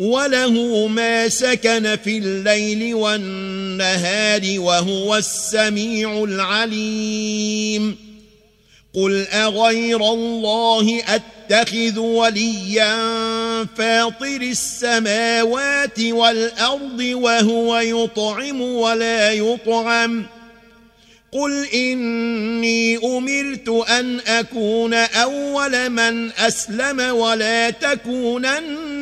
وله ما سكن في الليل والنهار وهو السميع العليم. قل أغير الله أتخذ وليا فاطر السماوات والأرض وهو يطعم ولا يطعم. قل إني أمرت أن أكون أول من أسلم ولا تكونن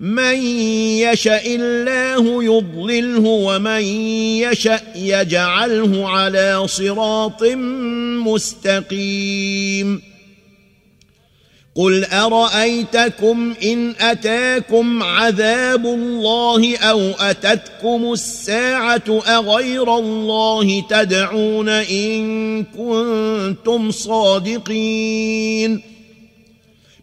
من يشا الله يضلله ومن يشا يجعله على صراط مستقيم. قل أرأيتكم إن أتاكم عذاب الله أو أتتكم الساعة أغير الله تدعون إن كنتم صادقين؟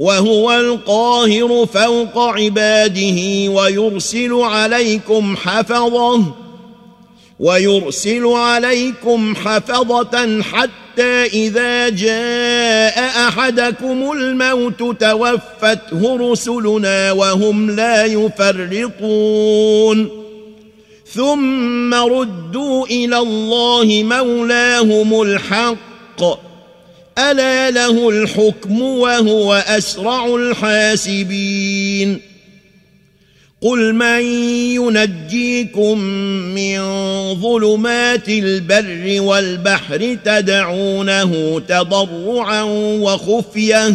وهو القاهر فوق عباده ويرسل عليكم حفظه ويرسل عليكم حفظة حتى إذا جاء أحدكم الموت توفته رسلنا وهم لا يفرطون. ثم ردوا إلى الله مولاهم الحق. ألا له الحكم وهو أسرع الحاسبين. قل من ينجيكم من ظلمات البر والبحر تدعونه تضرعا وخفية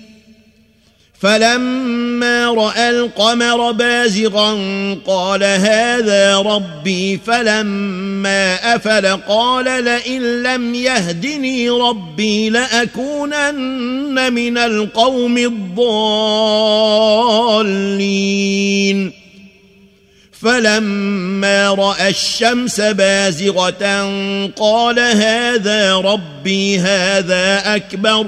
فلما رأى القمر بازغا قال هذا ربي فلما أفل قال لئن لم يهدني ربي لأكونن من القوم الضالين. فلما رأى الشمس بازغة قال هذا ربي هذا أكبر.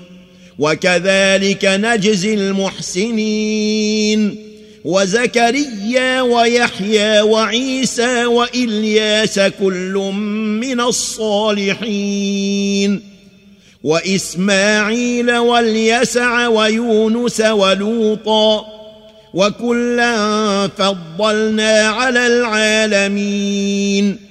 وكذلك نجزي المحسنين. وزكريا ويحيى وعيسى وإلياس كل من الصالحين. وإسماعيل واليسع ويونس ولوطا وكلا فضلنا على العالمين.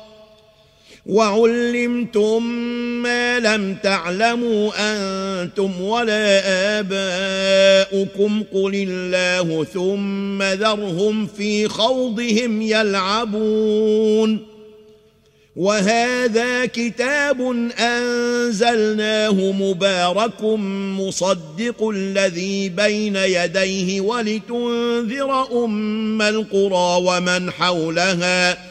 وعلمتم ما لم تعلموا أنتم ولا آباؤكم قل الله ثم ذرهم في خوضهم يلعبون وهذا كتاب أنزلناه مبارك مصدق الذي بين يديه ولتنذر أم القرى ومن حولها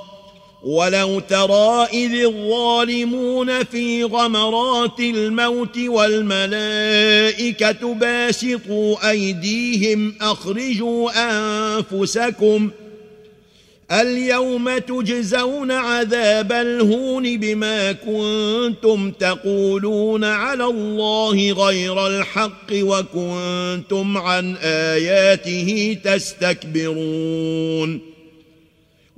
ولو ترى اذ الظالمون في غمرات الموت والملائكه باسطوا ايديهم اخرجوا انفسكم اليوم تجزون عذاب الهون بما كنتم تقولون على الله غير الحق وكنتم عن اياته تستكبرون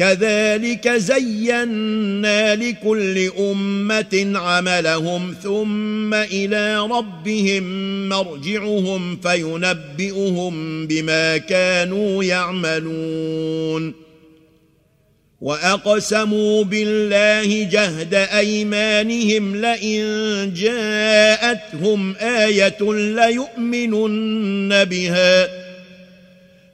كذلك زينا لكل أمة عملهم ثم إلى ربهم مرجعهم فينبئهم بما كانوا يعملون. وأقسموا بالله جهد أيمانهم لئن جاءتهم آية ليؤمنن بها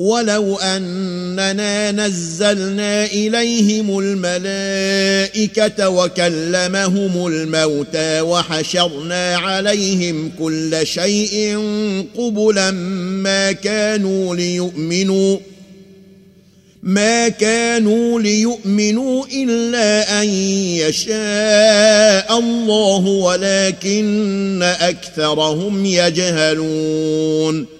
ولو أننا نزلنا إليهم الملائكة وكلمهم الموتى وحشرنا عليهم كل شيء قبلا ما كانوا ليؤمنوا ما كانوا ليؤمنوا إلا أن يشاء الله ولكن أكثرهم يجهلون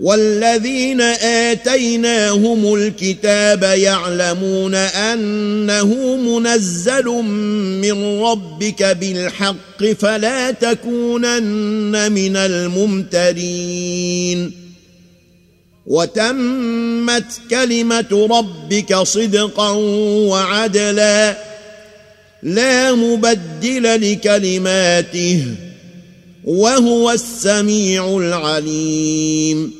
والذين آتيناهم الكتاب يعلمون أنه منزل من ربك بالحق فلا تكونن من الممترين. وتمت كلمة ربك صدقا وعدلا لا مبدل لكلماته وهو السميع العليم.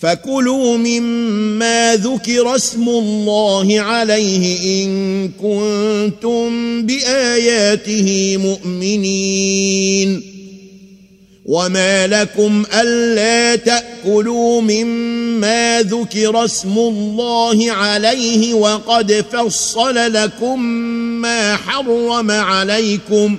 فكلوا مما ذكر اسم الله عليه إن كنتم بآياته مؤمنين. وما لكم ألا تأكلوا مما ذكر اسم الله عليه وقد فصل لكم ما حرم عليكم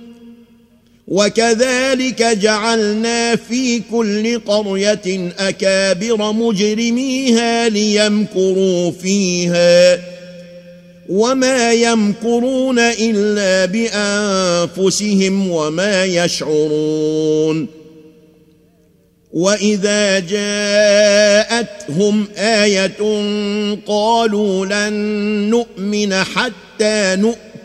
وكذلك جعلنا في كل قرية أكابر مجرميها ليمكروا فيها. وما يمكرون إلا بأنفسهم وما يشعرون. وإذا جاءتهم آية قالوا لن نؤمن حتى نؤمن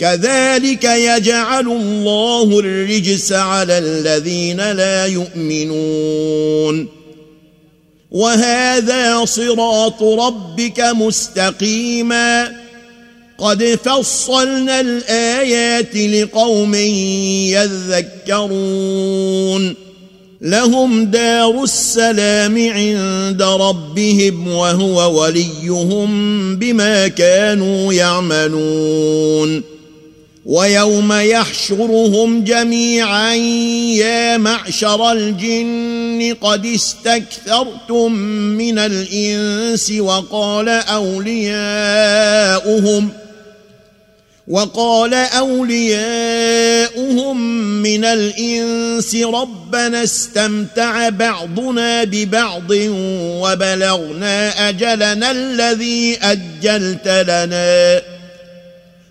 كذلك يجعل الله الرجس على الذين لا يؤمنون. وهذا صراط ربك مستقيما. قد فصلنا الآيات لقوم يذكرون. لهم دار السلام عند ربهم وهو وليهم بما كانوا يعملون. ويوم يحشرهم جميعا يا معشر الجن قد استكثرتم من الإنس وقال أولياؤهم وقال أولياؤهم من الإنس ربنا استمتع بعضنا ببعض وبلغنا أجلنا الذي أجلت لنا.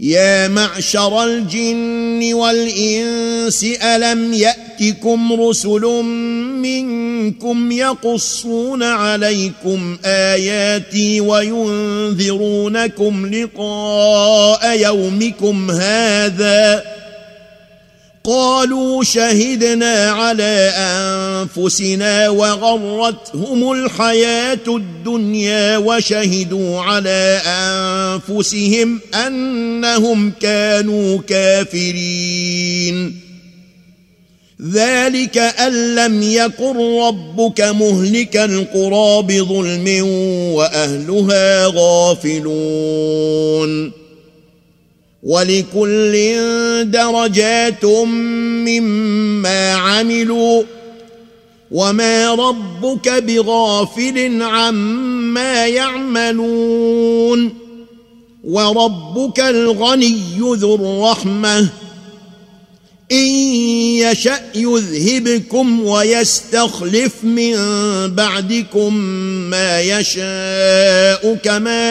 يا معشر الجن والإنس ألم يأتكم رسل منكم يقصون عليكم آياتي وينذرونكم لقاء يومكم هذا قالوا شهدنا على أنفسنا وغرتهم الحياة الدنيا وشهدوا على أنفسهم أنهم كانوا كافرين. ذلك أن لم يكن ربك مهلك القرى بظلم وأهلها غافلون. ولكل درجات مما عملوا وما ربك بغافل عما يعملون وربك الغني ذو الرحمة إن يشأ يذهبكم ويستخلف من بعدكم ما يشاء كما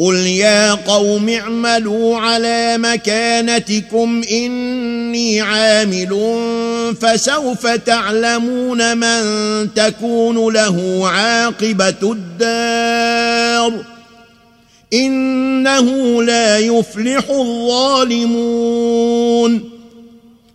قل يا قوم اعملوا على مكانتكم اني عامل فسوف تعلمون من تكون له عاقبه الدار انه لا يفلح الظالمون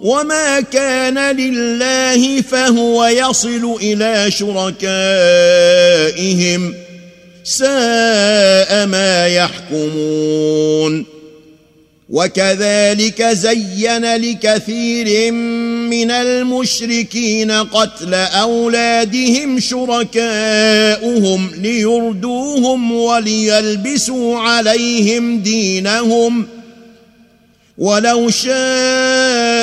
وما كان لله فهو يصل إلى شركائهم ساء ما يحكمون وكذلك زين لكثير من المشركين قتل أولادهم شركاؤهم ليردوهم وليلبسوا عليهم دينهم ولو شاء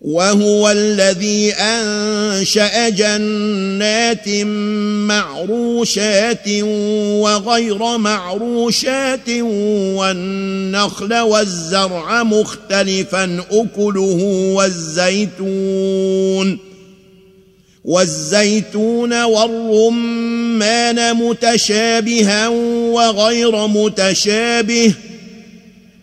وهو الذي أنشأ جنات معروشات وغير معروشات والنخل والزرع مختلفا أكله والزيتون. والزيتون والرمان متشابها وغير متشابه.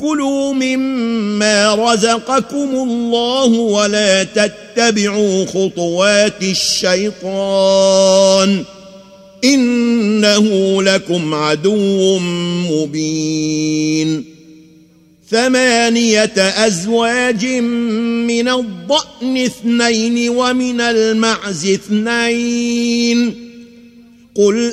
كلوا مما رزقكم الله ولا تتبعوا خطوات الشيطان إنه لكم عدو مبين ثمانية أزواج من الضأن اثنين ومن المعز اثنين قل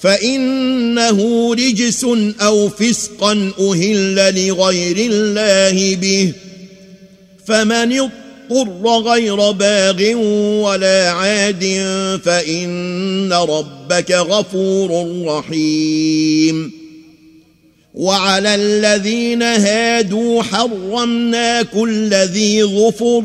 فإنه رجس أو فسقا أهل لغير الله به. فمن اضطر غير باغ ولا عاد فإن ربك غفور رحيم. وعلى الذين هادوا حرمنا كل ذي ظفر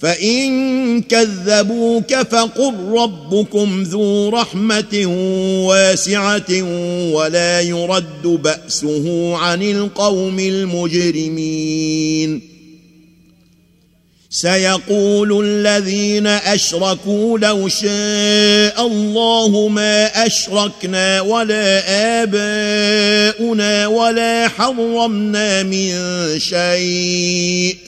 فإن كذبوك فقل ربكم ذو رحمة واسعة ولا يرد بأسه عن القوم المجرمين. سيقول الذين أشركوا لو شاء الله ما أشركنا ولا آباؤنا ولا حرمنا من شيء.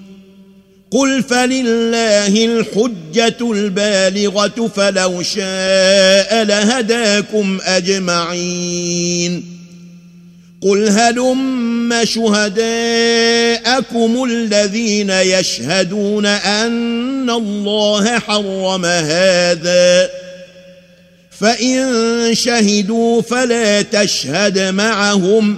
قل فلله الحجة البالغة فلو شاء لهداكم أجمعين. قل هلم شهداءكم الذين يشهدون أن الله حرم هذا. فإن شهدوا فلا تشهد معهم.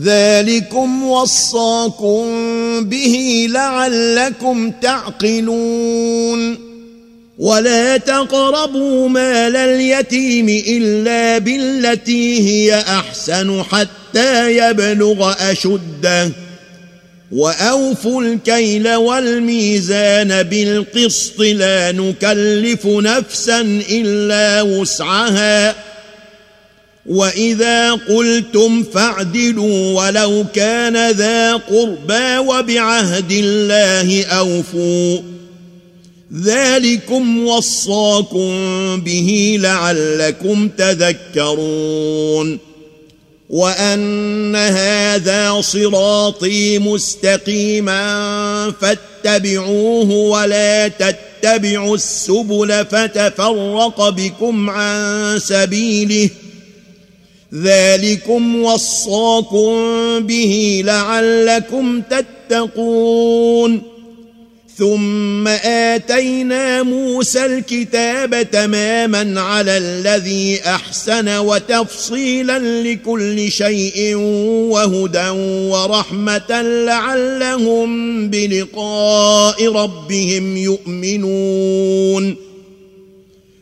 ذلكم وصاكم به لعلكم تعقلون. ولا تقربوا مال اليتيم إلا بالتي هي أحسن حتى يبلغ أشده. وأوفوا الكيل والميزان بالقسط لا نكلف نفسا إلا وسعها. واذا قلتم فاعدلوا ولو كان ذا قربى وبعهد الله اوفوا ذلكم وصاكم به لعلكم تذكرون وان هذا صراطي مستقيما فاتبعوه ولا تتبعوا السبل فتفرق بكم عن سبيله ذلكم وصاكم به لعلكم تتقون. ثم آتينا موسى الكتاب تماما على الذي أحسن وتفصيلا لكل شيء وهدى ورحمة لعلهم بلقاء ربهم يؤمنون.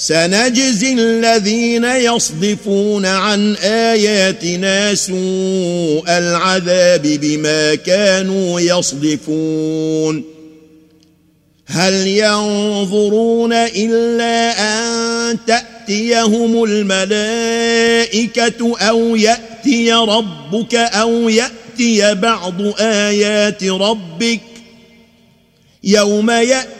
سنجزي الذين يصدفون عن آياتنا سوء العذاب بما كانوا يصدفون. هل ينظرون إلا أن تأتيهم الملائكة أو يأتي ربك أو يأتي بعض آيات ربك؟ يوم يأتي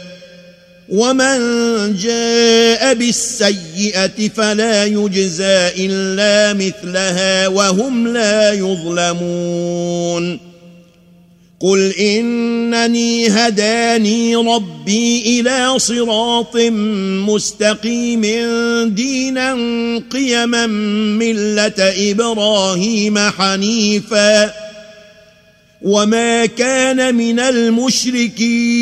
ومن جاء بالسيئه فلا يجزى الا مثلها وهم لا يظلمون قل انني هداني ربي إلى صراط مستقيم دينا قيما مله إبراهيم حنيفا وما كان من المشركين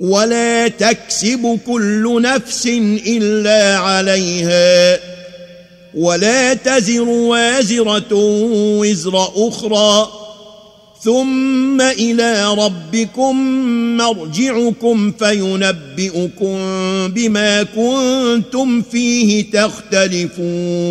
ولا تكسب كل نفس إلا عليها ولا تزر وازرة وزر أخرى ثم إلى ربكم مرجعكم فينبئكم بما كنتم فيه تختلفون